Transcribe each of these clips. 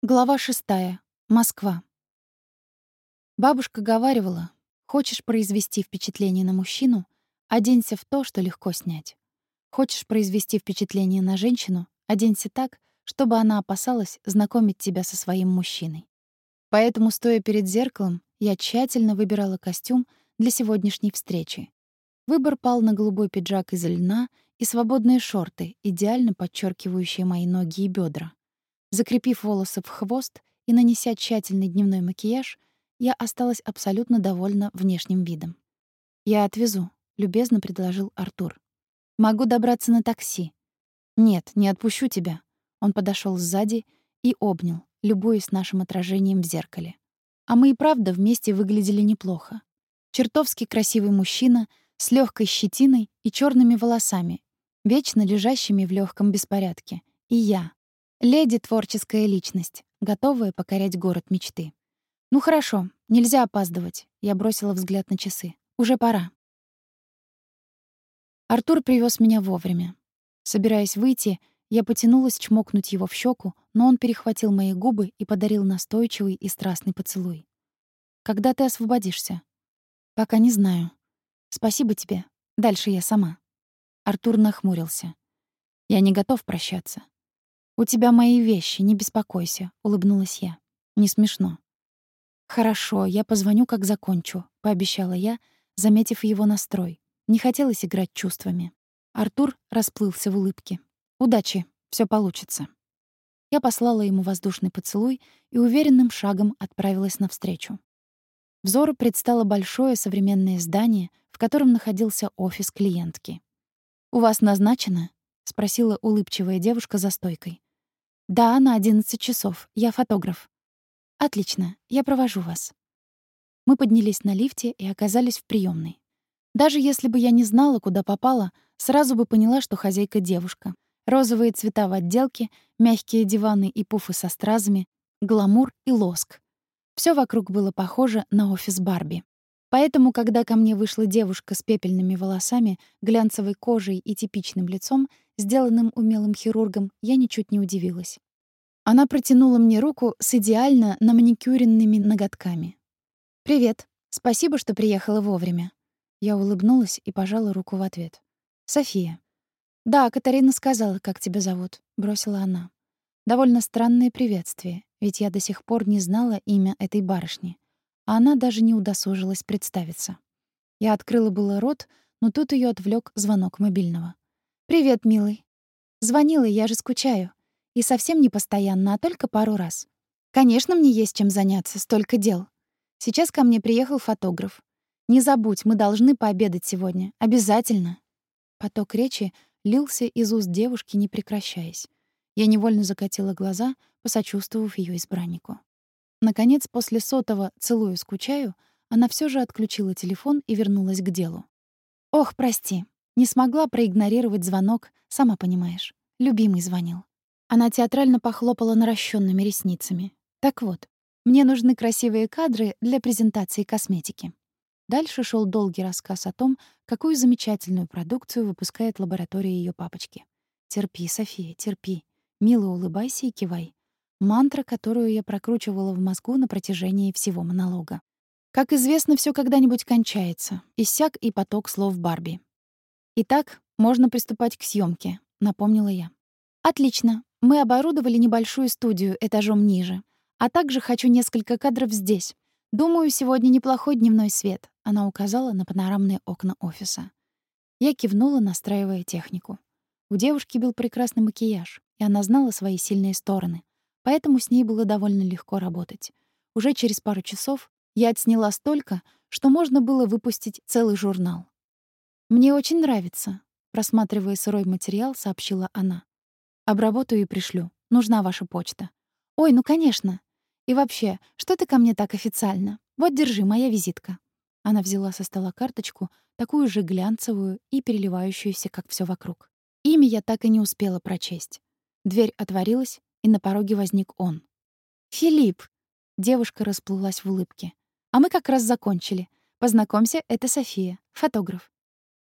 Глава шестая. Москва. Бабушка говаривала, хочешь произвести впечатление на мужчину, оденься в то, что легко снять. Хочешь произвести впечатление на женщину, оденься так, чтобы она опасалась знакомить тебя со своим мужчиной. Поэтому, стоя перед зеркалом, я тщательно выбирала костюм для сегодняшней встречи. Выбор пал на голубой пиджак из льна и свободные шорты, идеально подчеркивающие мои ноги и бедра. Закрепив волосы в хвост и нанеся тщательный дневной макияж, я осталась абсолютно довольна внешним видом. «Я отвезу», — любезно предложил Артур. «Могу добраться на такси». «Нет, не отпущу тебя». Он подошел сзади и обнял, любуясь нашим отражением в зеркале. А мы и правда вместе выглядели неплохо. Чертовски красивый мужчина с легкой щетиной и черными волосами, вечно лежащими в легком беспорядке. И я, Леди — творческая личность, готовая покорять город мечты. «Ну хорошо, нельзя опаздывать», — я бросила взгляд на часы. «Уже пора». Артур привез меня вовремя. Собираясь выйти, я потянулась чмокнуть его в щеку, но он перехватил мои губы и подарил настойчивый и страстный поцелуй. «Когда ты освободишься?» «Пока не знаю. Спасибо тебе. Дальше я сама». Артур нахмурился. «Я не готов прощаться. «У тебя мои вещи, не беспокойся», — улыбнулась я. «Не смешно». «Хорошо, я позвоню, как закончу», — пообещала я, заметив его настрой. Не хотелось играть чувствами. Артур расплылся в улыбке. «Удачи, все получится». Я послала ему воздушный поцелуй и уверенным шагом отправилась навстречу. Взору предстало большое современное здание, в котором находился офис клиентки. «У вас назначено?» — спросила улыбчивая девушка за стойкой. «Да, на 11 часов. Я фотограф». «Отлично. Я провожу вас». Мы поднялись на лифте и оказались в приемной. Даже если бы я не знала, куда попала, сразу бы поняла, что хозяйка девушка. Розовые цвета в отделке, мягкие диваны и пуфы со стразами, гламур и лоск. Все вокруг было похоже на офис Барби. Поэтому, когда ко мне вышла девушка с пепельными волосами, глянцевой кожей и типичным лицом, сделанным умелым хирургом, я ничуть не удивилась. Она протянула мне руку с идеально наманикюренными ноготками. «Привет. Спасибо, что приехала вовремя». Я улыбнулась и пожала руку в ответ. «София». «Да, Катарина сказала, как тебя зовут», — бросила она. Довольно странное приветствие, ведь я до сих пор не знала имя этой барышни а она даже не удосужилась представиться. Я открыла было рот, но тут ее отвлек звонок мобильного. «Привет, милый». «Звонила, я же скучаю. И совсем не постоянно, а только пару раз. Конечно, мне есть чем заняться, столько дел. Сейчас ко мне приехал фотограф. Не забудь, мы должны пообедать сегодня. Обязательно». Поток речи лился из уст девушки, не прекращаясь. Я невольно закатила глаза, посочувствовав ее избраннику. Наконец, после сотого «целую, скучаю», она все же отключила телефон и вернулась к делу. «Ох, прости, не смогла проигнорировать звонок, сама понимаешь. Любимый звонил». Она театрально похлопала наращенными ресницами. «Так вот, мне нужны красивые кадры для презентации косметики». Дальше шел долгий рассказ о том, какую замечательную продукцию выпускает лаборатория ее папочки. «Терпи, София, терпи. Мило улыбайся и кивай. Мантра, которую я прокручивала в мозгу на протяжении всего монолога. Как известно, все когда-нибудь кончается. Иссяк и поток слов Барби. Итак, можно приступать к съемке, напомнила я. Отлично. Мы оборудовали небольшую студию этажом ниже. А также хочу несколько кадров здесь. Думаю, сегодня неплохой дневной свет. Она указала на панорамные окна офиса. Я кивнула, настраивая технику. У девушки был прекрасный макияж, и она знала свои сильные стороны поэтому с ней было довольно легко работать. Уже через пару часов я отсняла столько, что можно было выпустить целый журнал. «Мне очень нравится», — просматривая сырой материал, сообщила она. «Обработаю и пришлю. Нужна ваша почта». «Ой, ну конечно. И вообще, что ты ко мне так официально? Вот, держи, моя визитка». Она взяла со стола карточку, такую же глянцевую и переливающуюся, как все вокруг. Имя я так и не успела прочесть. Дверь отворилась, и на пороге возник он. «Филипп!» — девушка расплылась в улыбке. «А мы как раз закончили. Познакомься, это София, фотограф».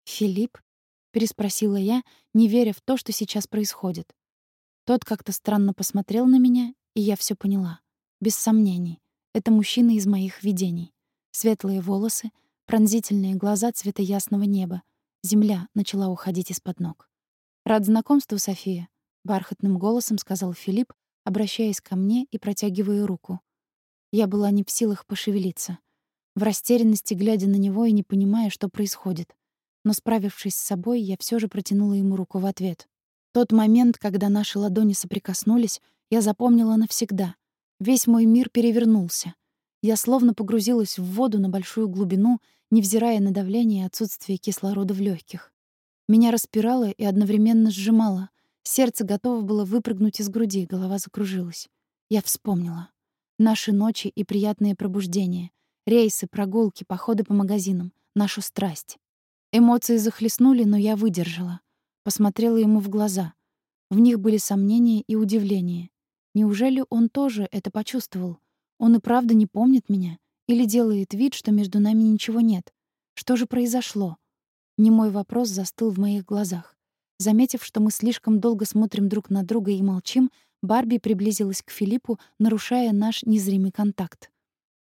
«Филипп?» — переспросила я, не веря в то, что сейчас происходит. Тот как-то странно посмотрел на меня и я все поняла. Без сомнений. Это мужчина из моих видений. Светлые волосы, пронзительные глаза цвета ясного неба. Земля начала уходить из-под ног. «Рад знакомству, София», — бархатным голосом сказал Филипп, обращаясь ко мне и протягивая руку. Я была не в силах пошевелиться. В растерянности, глядя на него и не понимая, что происходит. Но, справившись с собой, я все же протянула ему руку в ответ. Тот момент, когда наши ладони соприкоснулись, я запомнила навсегда. Весь мой мир перевернулся. Я словно погрузилась в воду на большую глубину, невзирая на давление и отсутствие кислорода в легких. Меня распирало и одновременно сжимало. Сердце готово было выпрыгнуть из груди, голова закружилась. Я вспомнила. Наши ночи и приятные пробуждения, рейсы, прогулки, походы по магазинам, нашу страсть. Эмоции захлестнули, но я выдержала. Посмотрела ему в глаза. В них были сомнения и удивление. Неужели он тоже это почувствовал? Он и правда не помнит меня? Или делает вид, что между нами ничего нет? Что же произошло? Немой вопрос застыл в моих глазах. Заметив, что мы слишком долго смотрим друг на друга и молчим, Барби приблизилась к Филиппу, нарушая наш незримый контакт.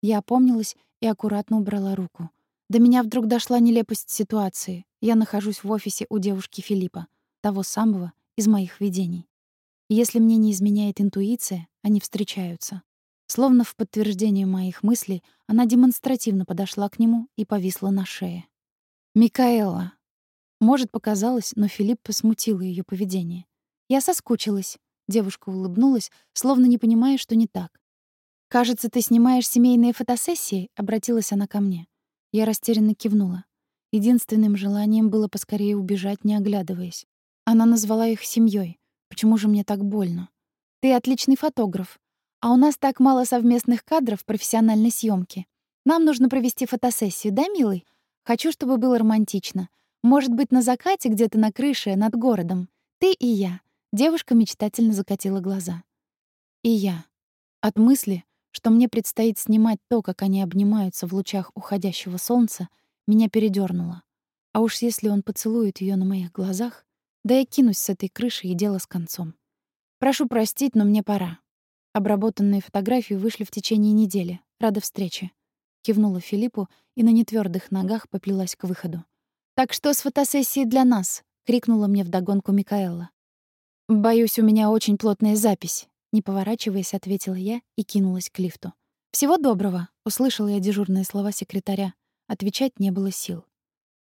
Я опомнилась и аккуратно убрала руку. До меня вдруг дошла нелепость ситуации. Я нахожусь в офисе у девушки Филиппа, того самого из моих видений. Если мне не изменяет интуиция, они встречаются. Словно в подтверждение моих мыслей, она демонстративно подошла к нему и повисла на шее. «Микаэла». Может, показалось, но Филипп посмутило ее поведение. «Я соскучилась». Девушка улыбнулась, словно не понимая, что не так. «Кажется, ты снимаешь семейные фотосессии?» — обратилась она ко мне. Я растерянно кивнула. Единственным желанием было поскорее убежать, не оглядываясь. Она назвала их семьей. Почему же мне так больно? Ты отличный фотограф. А у нас так мало совместных кадров профессиональной съемки. Нам нужно провести фотосессию, да, милый? Хочу, чтобы было романтично. Может быть, на закате где-то на крыше над городом. Ты и я. Девушка мечтательно закатила глаза. И я. От мысли, что мне предстоит снимать то, как они обнимаются в лучах уходящего солнца, меня передёрнуло. А уж если он поцелует её на моих глазах, да я кинусь с этой крыши и дело с концом. Прошу простить, но мне пора. Обработанные фотографии вышли в течение недели. Рада встрече. Кивнула Филиппу и на нетвёрдых ногах поплелась к выходу. «Так что с фотосессией для нас?» — крикнула мне вдогонку Микаэла. «Боюсь, у меня очень плотная запись», — не поворачиваясь, ответила я и кинулась к лифту. «Всего доброго», — услышала я дежурные слова секретаря. Отвечать не было сил.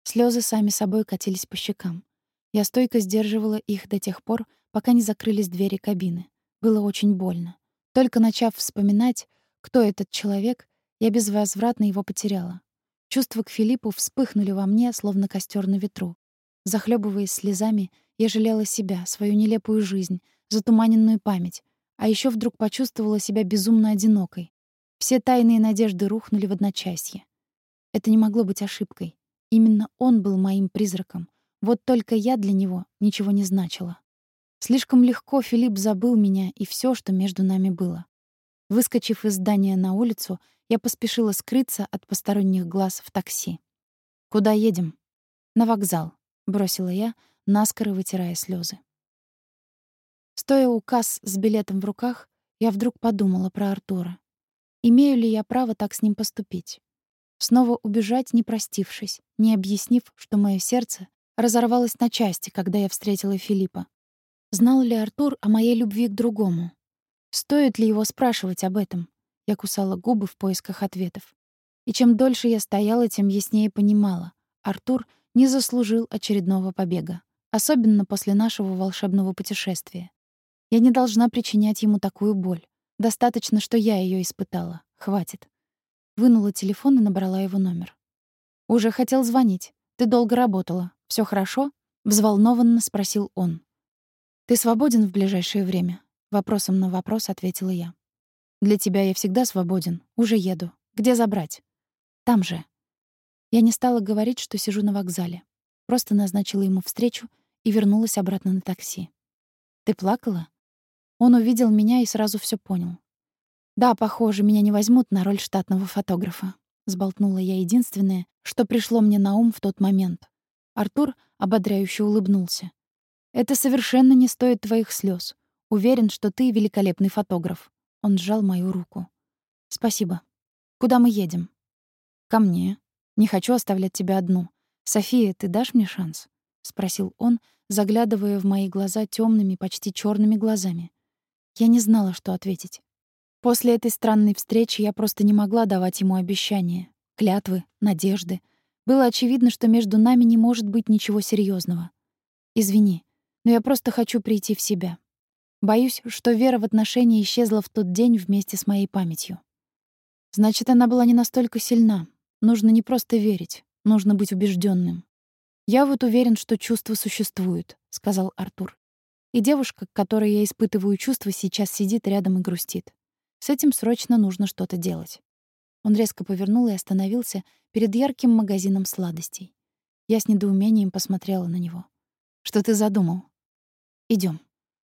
Слёзы сами собой катились по щекам. Я стойко сдерживала их до тех пор, пока не закрылись двери кабины. Было очень больно. Только начав вспоминать, кто этот человек, я безвозвратно его потеряла. Чувства к Филиппу вспыхнули во мне, словно костер на ветру. Захлебываясь слезами, я жалела себя, свою нелепую жизнь, затуманенную память, а еще вдруг почувствовала себя безумно одинокой. Все тайные надежды рухнули в одночасье. Это не могло быть ошибкой. Именно он был моим призраком, вот только я для него ничего не значила. Слишком легко Филипп забыл меня и все, что между нами было. Выскочив из здания на улицу, я поспешила скрыться от посторонних глаз в такси. «Куда едем?» «На вокзал», — бросила я, наскоро вытирая слезы. Стоя у касс с билетом в руках, я вдруг подумала про Артура. Имею ли я право так с ним поступить? Снова убежать, не простившись, не объяснив, что мое сердце разорвалась на части, когда я встретила Филиппа. Знал ли Артур о моей любви к другому? Стоит ли его спрашивать об этом? Я кусала губы в поисках ответов. И чем дольше я стояла, тем яснее понимала. Артур не заслужил очередного побега. Особенно после нашего волшебного путешествия. Я не должна причинять ему такую боль. Достаточно, что я ее испытала. Хватит. Вынула телефон и набрала его номер. «Уже хотел звонить. Ты долго работала. Все хорошо?» — взволнованно спросил он. «Ты свободен в ближайшее время?» Вопросом на вопрос ответила я. «Для тебя я всегда свободен. Уже еду. Где забрать?» «Там же». Я не стала говорить, что сижу на вокзале. Просто назначила ему встречу и вернулась обратно на такси. «Ты плакала?» Он увидел меня и сразу все понял. «Да, похоже, меня не возьмут на роль штатного фотографа», — сболтнула я единственное, что пришло мне на ум в тот момент. Артур ободряюще улыбнулся. «Это совершенно не стоит твоих слез. Уверен, что ты великолепный фотограф. Он сжал мою руку. «Спасибо. Куда мы едем?» «Ко мне. Не хочу оставлять тебя одну. София, ты дашь мне шанс?» — спросил он, заглядывая в мои глаза темными, почти черными глазами. Я не знала, что ответить. После этой странной встречи я просто не могла давать ему обещания, клятвы, надежды. Было очевидно, что между нами не может быть ничего серьезного. Извини, но я просто хочу прийти в себя. Боюсь, что вера в отношения исчезла в тот день вместе с моей памятью. Значит, она была не настолько сильна. Нужно не просто верить, нужно быть убежденным. «Я вот уверен, что чувства существуют», — сказал Артур. «И девушка, к которой я испытываю чувства, сейчас сидит рядом и грустит. С этим срочно нужно что-то делать». Он резко повернул и остановился перед ярким магазином сладостей. Я с недоумением посмотрела на него. «Что ты задумал?» Идем.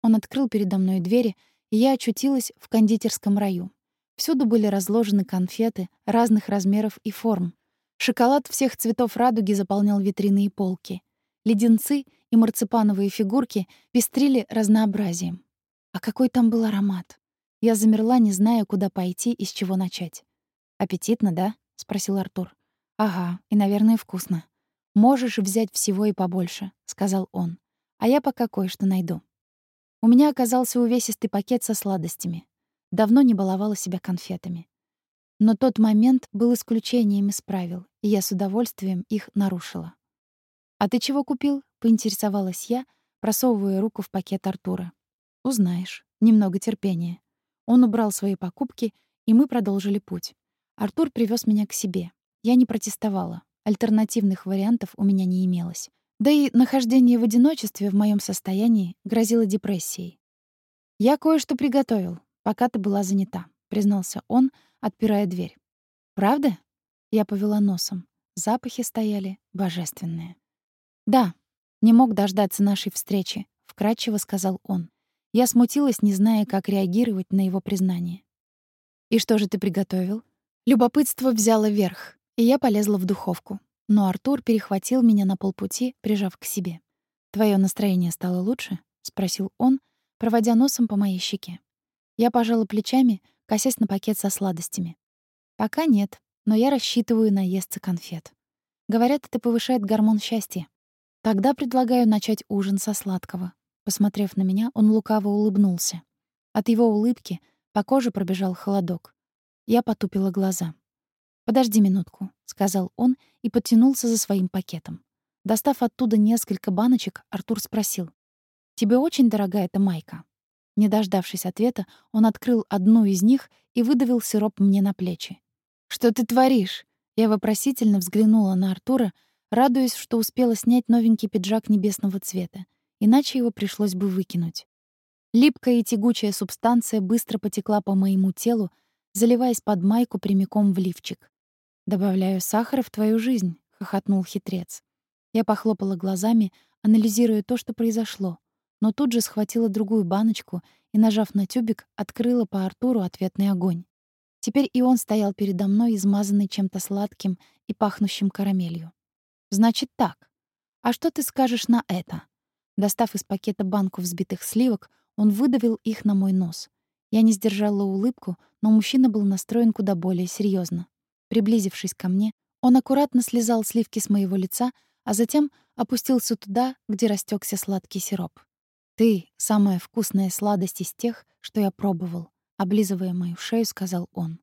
Он открыл передо мной двери, и я очутилась в кондитерском раю. Всюду были разложены конфеты разных размеров и форм. Шоколад всех цветов радуги заполнял витрины и полки. Леденцы и марципановые фигурки пестрили разнообразием. А какой там был аромат! Я замерла, не зная, куда пойти и с чего начать. «Аппетитно, да?» — спросил Артур. «Ага, и, наверное, вкусно. Можешь взять всего и побольше», — сказал он. «А я пока кое-что найду». У меня оказался увесистый пакет со сладостями. Давно не баловала себя конфетами. Но тот момент был исключением из правил, и я с удовольствием их нарушила. «А ты чего купил?» — поинтересовалась я, просовывая руку в пакет Артура. «Узнаешь. Немного терпения». Он убрал свои покупки, и мы продолжили путь. Артур привез меня к себе. Я не протестовала. Альтернативных вариантов у меня не имелось. Да и нахождение в одиночестве в моем состоянии грозило депрессией. «Я кое-что приготовил, пока ты была занята», — признался он, отпирая дверь. «Правда?» — я повела носом. Запахи стояли божественные. «Да, не мог дождаться нашей встречи», — вкратчиво сказал он. Я смутилась, не зная, как реагировать на его признание. «И что же ты приготовил?» Любопытство взяло верх, и я полезла в духовку но Артур перехватил меня на полпути, прижав к себе. «Твое настроение стало лучше?» — спросил он, проводя носом по моей щеке. Я пожала плечами, косясь на пакет со сладостями. «Пока нет, но я рассчитываю наесться конфет. Говорят, это повышает гормон счастья. Тогда предлагаю начать ужин со сладкого». Посмотрев на меня, он лукаво улыбнулся. От его улыбки по коже пробежал холодок. Я потупила глаза. «Подожди минутку», — сказал он и потянулся за своим пакетом. Достав оттуда несколько баночек, Артур спросил. «Тебе очень дорога эта майка?» Не дождавшись ответа, он открыл одну из них и выдавил сироп мне на плечи. «Что ты творишь?» Я вопросительно взглянула на Артура, радуясь, что успела снять новенький пиджак небесного цвета, иначе его пришлось бы выкинуть. Липкая и тягучая субстанция быстро потекла по моему телу, заливаясь под майку прямиком в лифчик. «Добавляю сахара в твою жизнь», — хохотнул хитрец. Я похлопала глазами, анализируя то, что произошло, но тут же схватила другую баночку и, нажав на тюбик, открыла по Артуру ответный огонь. Теперь и он стоял передо мной, измазанный чем-то сладким и пахнущим карамелью. «Значит так. А что ты скажешь на это?» Достав из пакета банку взбитых сливок, он выдавил их на мой нос. Я не сдержала улыбку, но мужчина был настроен куда более серьезно. Приблизившись ко мне, он аккуратно слезал сливки с моего лица, а затем опустился туда, где растекся сладкий сироп. «Ты — самая вкусная сладость из тех, что я пробовал», — облизывая мою шею, сказал он.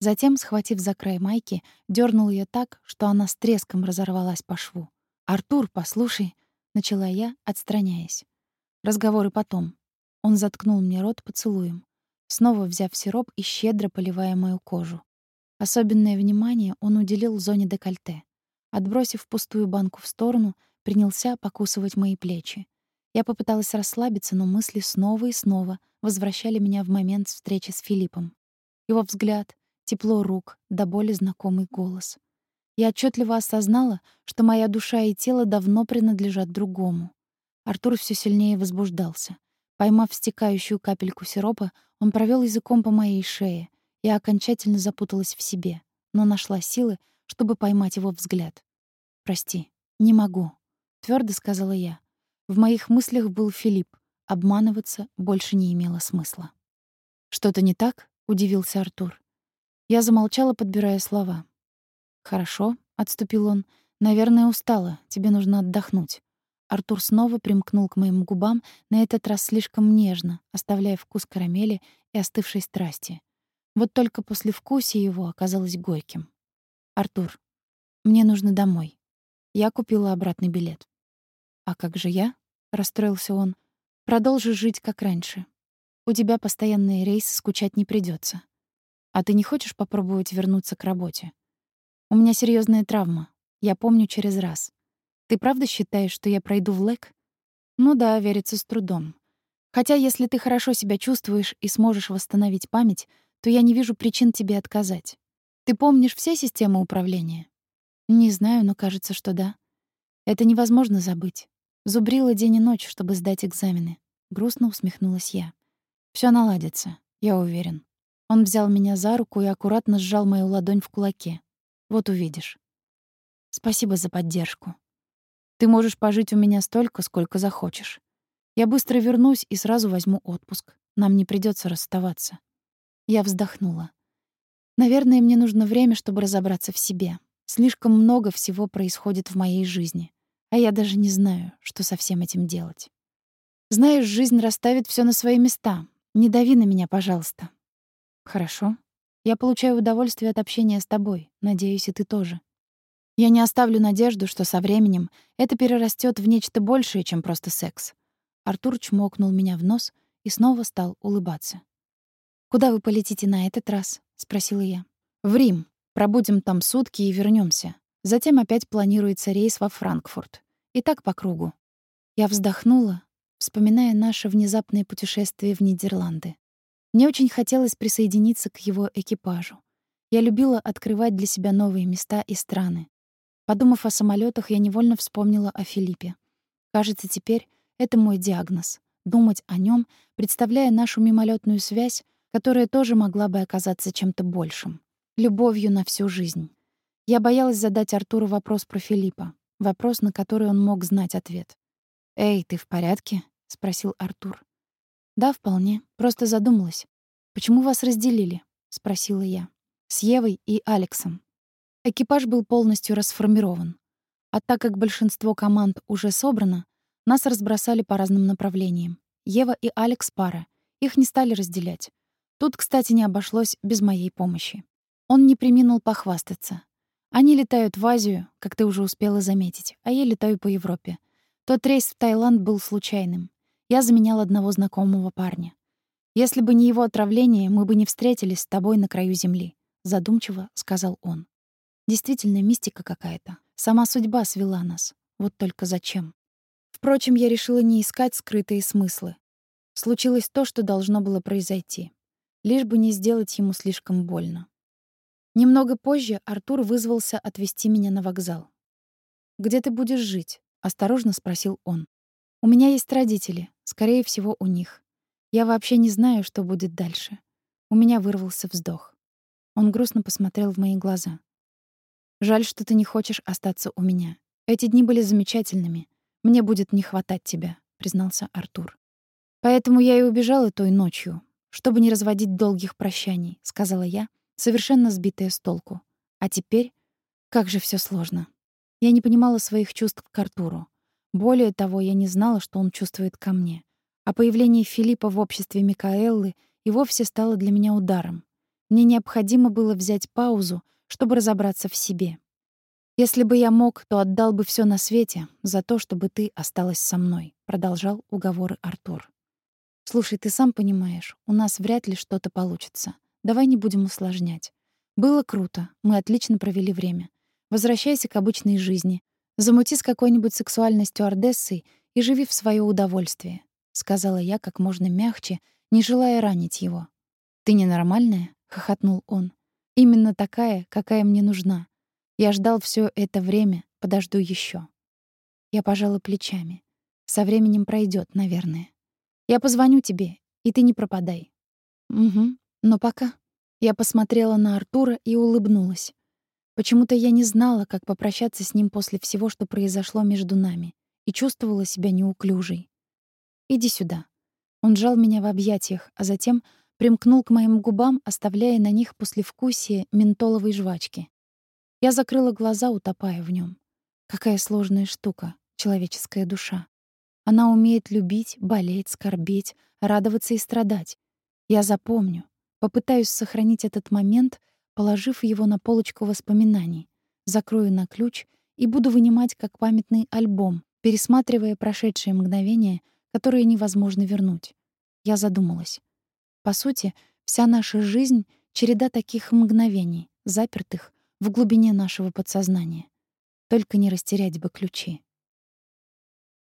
Затем, схватив за край майки, дернул ее так, что она с треском разорвалась по шву. «Артур, послушай», — начала я, отстраняясь. Разговоры потом. Он заткнул мне рот поцелуем, снова взяв сироп и щедро поливая мою кожу. Особенное внимание он уделил зоне декольте. Отбросив пустую банку в сторону, принялся покусывать мои плечи. Я попыталась расслабиться, но мысли снова и снова возвращали меня в момент встречи с Филиппом. Его взгляд, тепло рук, до боли знакомый голос. Я отчетливо осознала, что моя душа и тело давно принадлежат другому. Артур все сильнее возбуждался. Поймав стекающую капельку сиропа, он провел языком по моей шее, я окончательно запуталась в себе, но нашла силы, чтобы поймать его взгляд. «Прости, не могу», — твердо сказала я. В моих мыслях был Филипп. Обманываться больше не имело смысла. «Что-то не так?» — удивился Артур. Я замолчала, подбирая слова. «Хорошо», — отступил он. «Наверное, устала. Тебе нужно отдохнуть». Артур снова примкнул к моим губам, на этот раз слишком нежно, оставляя вкус карамели и остывшей страсти. Вот только после вкуса его оказалось горьким. «Артур, мне нужно домой. Я купила обратный билет». «А как же я?» — расстроился он. «Продолжишь жить, как раньше. У тебя постоянные рейсы, скучать не придется. А ты не хочешь попробовать вернуться к работе? У меня серьезная травма. Я помню через раз. Ты правда считаешь, что я пройду в ЛЭК? Ну да, верится с трудом. Хотя если ты хорошо себя чувствуешь и сможешь восстановить память, то я не вижу причин тебе отказать. Ты помнишь все системы управления? Не знаю, но кажется, что да. Это невозможно забыть. Зубрила день и ночь, чтобы сдать экзамены. Грустно усмехнулась я. Все наладится, я уверен. Он взял меня за руку и аккуратно сжал мою ладонь в кулаке. Вот увидишь. Спасибо за поддержку. Ты можешь пожить у меня столько, сколько захочешь. Я быстро вернусь и сразу возьму отпуск. Нам не придется расставаться. Я вздохнула. Наверное, мне нужно время, чтобы разобраться в себе. Слишком много всего происходит в моей жизни, а я даже не знаю, что со всем этим делать. Знаешь, жизнь расставит все на свои места. Не дави на меня, пожалуйста. Хорошо. Я получаю удовольствие от общения с тобой. Надеюсь, и ты тоже. Я не оставлю надежду, что со временем это перерастет в нечто большее, чем просто секс. Артур чмокнул меня в нос и снова стал улыбаться. «Куда вы полетите на этот раз?» — спросила я. «В Рим. Пробудем там сутки и вернемся. Затем опять планируется рейс во Франкфурт. И так по кругу». Я вздохнула, вспоминая наше внезапное путешествие в Нидерланды. Мне очень хотелось присоединиться к его экипажу. Я любила открывать для себя новые места и страны. Подумав о самолетах, я невольно вспомнила о Филиппе. Кажется, теперь это мой диагноз. Думать о нем, представляя нашу мимолетную связь, которая тоже могла бы оказаться чем-то большим. Любовью на всю жизнь. Я боялась задать Артуру вопрос про Филиппа. Вопрос, на который он мог знать ответ. «Эй, ты в порядке?» — спросил Артур. «Да, вполне. Просто задумалась. Почему вас разделили?» — спросила я. «С Евой и Алексом. Экипаж был полностью расформирован. А так как большинство команд уже собрано, нас разбросали по разным направлениям. Ева и Алекс пара. Их не стали разделять. Тут, кстати, не обошлось без моей помощи. Он не приминул похвастаться. Они летают в Азию, как ты уже успела заметить, а я летаю по Европе. Тот рейс в Таиланд был случайным. Я заменял одного знакомого парня. Если бы не его отравление, мы бы не встретились с тобой на краю земли, задумчиво сказал он. Действительно мистика какая-то. Сама судьба свела нас. Вот только зачем? Впрочем, я решила не искать скрытые смыслы. Случилось то, что должно было произойти. Лишь бы не сделать ему слишком больно. Немного позже Артур вызвался отвезти меня на вокзал. «Где ты будешь жить?» — осторожно спросил он. «У меня есть родители. Скорее всего, у них. Я вообще не знаю, что будет дальше». У меня вырвался вздох. Он грустно посмотрел в мои глаза. Жаль, что ты не хочешь остаться у меня. Эти дни были замечательными. Мне будет не хватать тебя, признался Артур. Поэтому я и убежала той ночью, чтобы не разводить долгих прощаний, сказала я, совершенно сбитая с толку. А теперь как же все сложно. Я не понимала своих чувств к Артуру. Более того, я не знала, что он чувствует ко мне. А появление Филиппа в обществе Микаэллы и вовсе стало для меня ударом. Мне необходимо было взять паузу, чтобы разобраться в себе. Если бы я мог, то отдал бы все на свете за то, чтобы ты осталась со мной, продолжал уговоры Артур. Слушай, ты сам понимаешь, у нас вряд ли что-то получится. Давай не будем усложнять. Было круто, мы отлично провели время. Возвращайся к обычной жизни. Замути с какой-нибудь сексуальной стюардессой и живи в свое удовольствие, сказала я как можно мягче, не желая ранить его. Ты ненормальная? хохотнул он. Именно такая, какая мне нужна. Я ждал все это время, подожду еще. Я пожала плечами. Со временем пройдет, наверное. Я позвоню тебе, и ты не пропадай. Угу, но пока. Я посмотрела на Артура и улыбнулась. Почему-то я не знала, как попрощаться с ним после всего, что произошло между нами, и чувствовала себя неуклюжей. «Иди сюда». Он сжал меня в объятиях, а затем примкнул к моим губам, оставляя на них послевкусие ментоловой жвачки. Я закрыла глаза, утопая в нем. Какая сложная штука — человеческая душа. Она умеет любить, болеть, скорбеть, радоваться и страдать. Я запомню, попытаюсь сохранить этот момент, положив его на полочку воспоминаний, закрою на ключ и буду вынимать как памятный альбом, пересматривая прошедшие мгновения, которые невозможно вернуть. Я задумалась. По сути, вся наша жизнь — череда таких мгновений, запертых в глубине нашего подсознания. Только не растерять бы ключи.